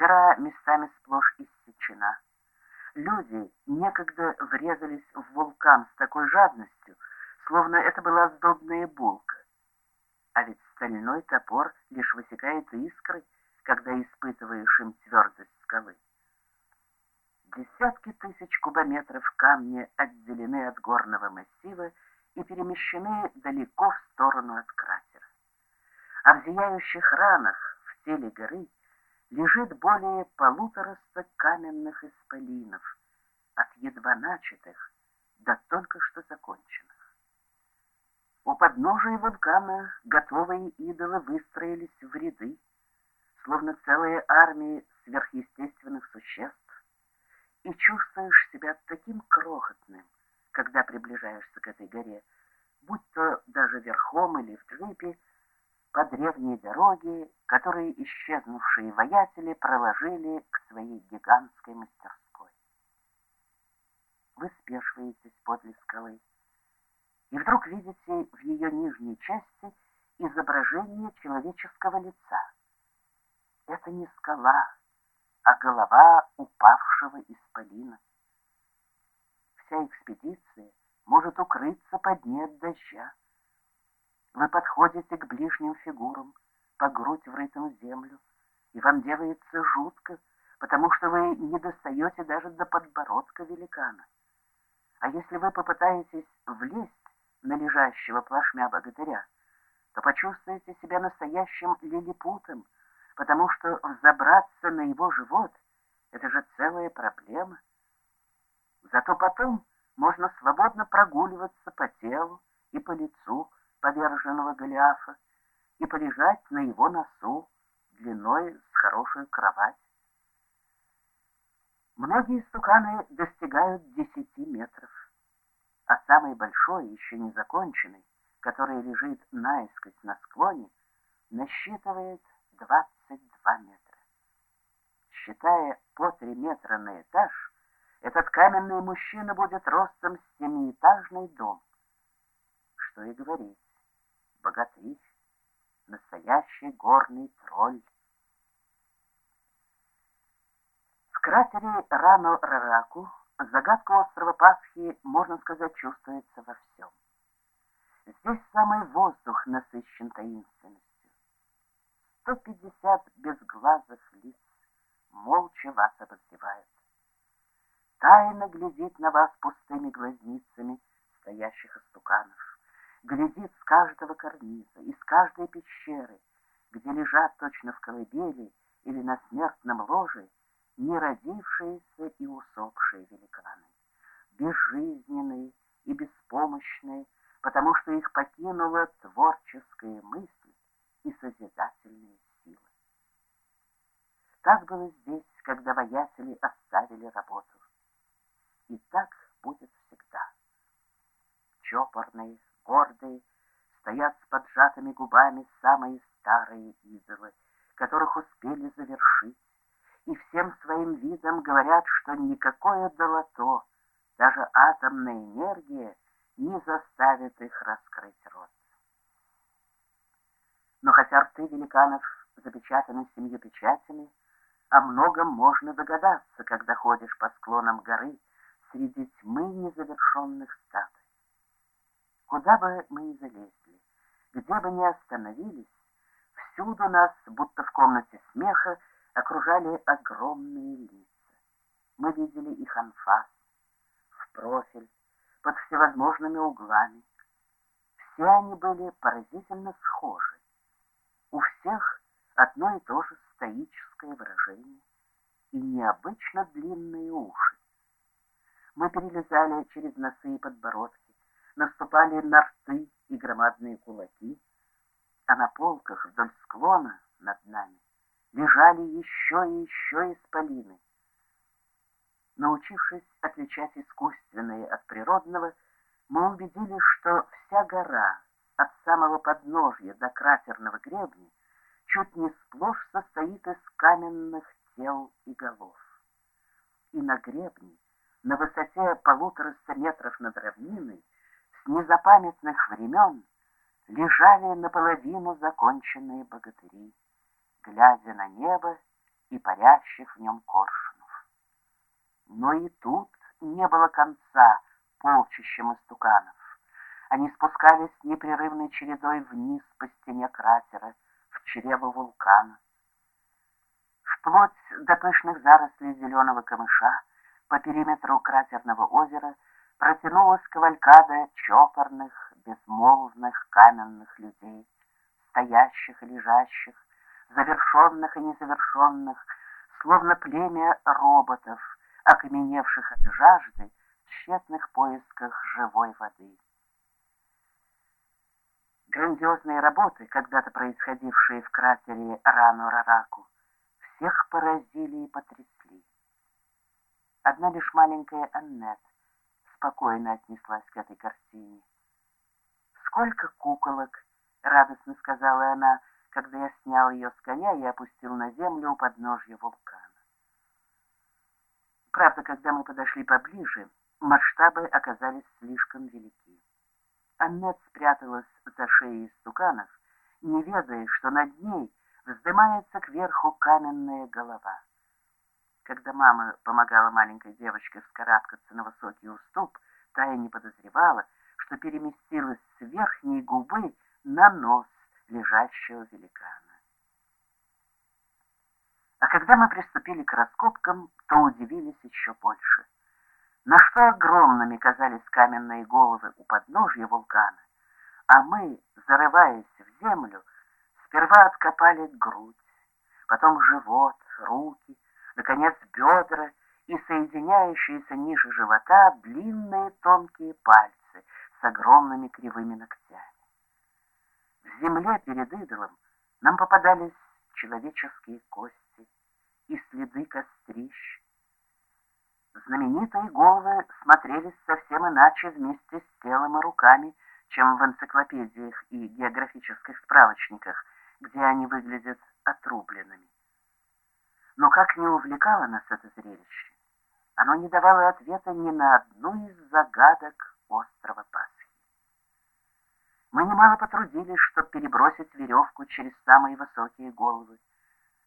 Гора местами сплошь иссечена. Люди некогда врезались в вулкан с такой жадностью, словно это была сдобная булка. А ведь стальной топор лишь высекает искры, когда испытываешь им твердость скалы. Десятки тысяч кубометров камня отделены от горного массива и перемещены далеко в сторону от кратера. А в зияющих ранах в теле горы лежит более полутораста каменных исполинов, от едва начатых до только что законченных. У подножия вулкана готовые идолы выстроились в ряды, словно целые армии сверхъестественных существ, и чувствуешь себя таким крохотным, когда приближаешься к этой горе, будь то даже верхом или в джипе, по древней дороге, которые исчезнувшие воятели проложили к своей гигантской мастерской. Вы спешиваетесь подле скалы, и вдруг видите в ее нижней части изображение человеческого лица. Это не скала, а голова упавшего исполина. Вся экспедиция может укрыться под от дождя. Вы подходите к ближним фигурам, по грудь врытым в землю, и вам делается жутко, потому что вы не достаете даже до подбородка великана. А если вы попытаетесь влезть на лежащего плашмя богатыря, то почувствуете себя настоящим лилипутом, потому что взобраться на его живот — это же целая проблема. Зато потом можно свободно прогуливаться по телу и по лицу поверженного Голиафа и полежать на его носу длиной с хорошую кровать. Многие стуканы достигают десяти метров, а самый большой, еще не законченный, который лежит наискось на склоне, насчитывает 22 метра. Считая по 3 метра на этаж, этот каменный мужчина будет ростом с семиэтажный дом. Что и говорить, богатырь, настоящий горный тролль. В кратере Рано-Рараку загадка острова Пасхи, можно сказать, чувствуется во всем. Здесь самый воздух насыщен таинственностью. 150 безглазых лиц молча вас обозревают. Тайно глядит на вас пустыми глазницами стоящих истуканов. Глядит с каждого карниза, из каждой пещеры, где лежат точно в колыбели или на смертном ложе неродившиеся и усопшие великаны, безжизненные и беспомощные, потому что их покинула творческая мысль и созидательные силы. Так было здесь, когда воятели оставили работу. И так будет всегда. Чопорные, гордые, стоят с поджатыми губами самые старые идолы, которых успели завершить, и всем своим видом говорят, что никакое долото, даже атомная энергия не заставит их раскрыть рот. Но хотя рты великанов запечатаны семью печатями, о многом можно догадаться, когда ходишь по склонам горы среди тьмы незавершенных статуй. Куда бы мы ни залезли, где бы ни остановились, всюду нас, будто в комнате смеха, окружали огромные лица. Мы видели их анфас, в профиль, под всевозможными углами. Все они были поразительно схожи. У всех одно и то же стоическое выражение и необычно длинные уши. Мы перелезали через носы и подбородки, наступали на рты и громадные кулаки, а на полках вдоль склона над нами лежали еще и еще исполины. Научившись отличать искусственное от природного, мы убедились, что вся гора от самого подножья до кратерного гребня чуть не сплошь состоит из каменных тел и голов. И на гребне, на высоте полутораста метров над равниной, незапамятных времен лежали наполовину законченные богатыри, глядя на небо и парящих в нем коршунов. Но и тут не было конца полчищем истуканов. Они спускались непрерывной чередой вниз по стене кратера, в чрево вулкана. Вплоть до пышных зарослей зеленого камыша по периметру кратерного озера протянулась кавалькада чопорных, безмолвных каменных людей, стоящих и лежащих, завершенных и незавершенных, словно племя роботов, окаменевших от жажды в тщетных поисках живой воды. Грандиозные работы, когда-то происходившие в кратере Рану-Рараку, всех поразили и потрясли. Одна лишь маленькая Аннет спокойно отнеслась к этой картине. «Сколько куколок!» — радостно сказала она, когда я снял ее с коня и опустил на землю у подножья вулкана. Правда, когда мы подошли поближе, масштабы оказались слишком велики. Аннет спряталась за шеей стуканов, не ведая, что над ней вздымается кверху каменная голова. Когда мама помогала маленькой девочке вскарабкаться на высокий уступ, та и не подозревала, что переместилась с верхней губы на нос лежащего великана. А когда мы приступили к раскопкам, то удивились еще больше. На что огромными казались каменные головы у подножья вулкана, а мы, зарываясь в землю, сперва откопали грудь, потом живот, руки, наконец бедра и соединяющиеся ниже живота длинные тонкие пальцы с огромными кривыми ногтями. В земле перед идолом нам попадались человеческие кости и следы кострищ. Знаменитые головы смотрелись совсем иначе вместе с телом и руками, чем в энциклопедиях и географических справочниках, где они выглядят отрубленными. Но как не увлекало нас это зрелище, оно не давало ответа ни на одну из загадок острова Пасхи. Мы немало потрудились, чтобы перебросить веревку через самые высокие головы,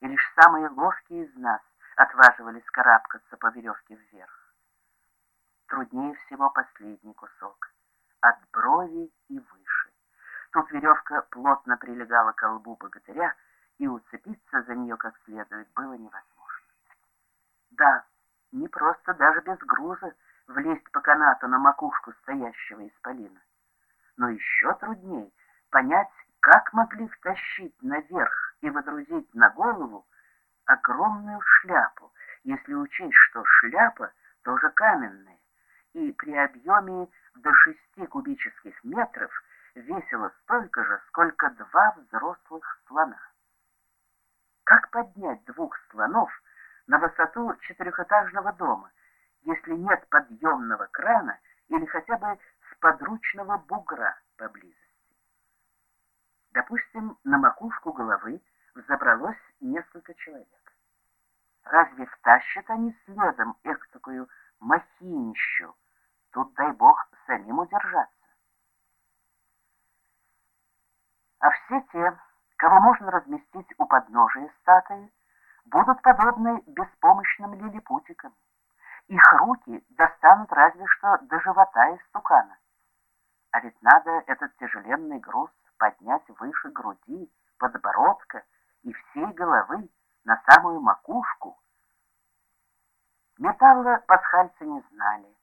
и лишь самые ловкие из нас отваживались карабкаться по веревке вверх. Труднее всего последний кусок, от брови и выше. Тут веревка плотно прилегала к колбу богатыря, и уцепиться за нее как следует было невозможно. Да, не просто даже без груза влезть по канату на макушку стоящего исполина. Но еще труднее понять, как могли втащить наверх и водрузить на голову огромную шляпу, если учесть, что шляпа тоже каменная, и при объеме до шести кубических метров весила столько же, сколько два взрослых слона. Как поднять двух слонов на высоту четырехэтажного дома, если нет подъемного крана или хотя бы сподручного бугра поблизости? Допустим, на макушку головы взобралось несколько человек. Разве втащат они следом такую махинищу? Тут, дай бог, самим удержаться. А все те, кого можно разместить у подножия статуи, будут подобны беспомощным лилипутикам. Их руки достанут разве что до живота истукана. А ведь надо этот тяжеленный груз поднять выше груди, подбородка и всей головы на самую макушку. Металла пасхальцы не знали.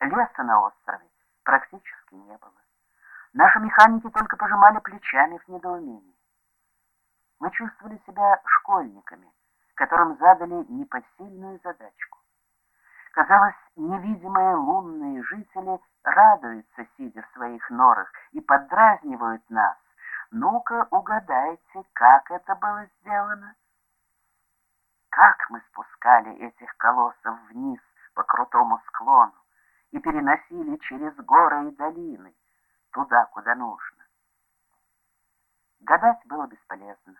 Леса на острове практически не было. Наши механики только пожимали плечами в недоумении. Мы чувствовали себя школьниками, которым задали непосильную задачку. Казалось, невидимые лунные жители радуются, сидя в своих норах, и поддразнивают нас. Ну-ка, угадайте, как это было сделано? Как мы спускали этих колоссов вниз по крутому склону и переносили через горы и долины, туда, куда нужно. Гадать было бесполезно.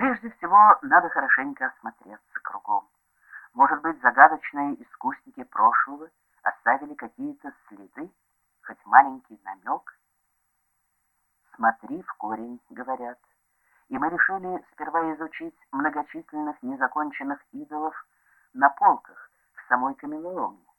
Прежде всего, надо хорошенько осмотреться кругом. Может быть, загадочные искусники прошлого оставили какие-то следы, хоть маленький намек? Смотри в корень, говорят. и мы решили сперва изучить многочисленных незаконченных идолов на полках в самой каменоломне.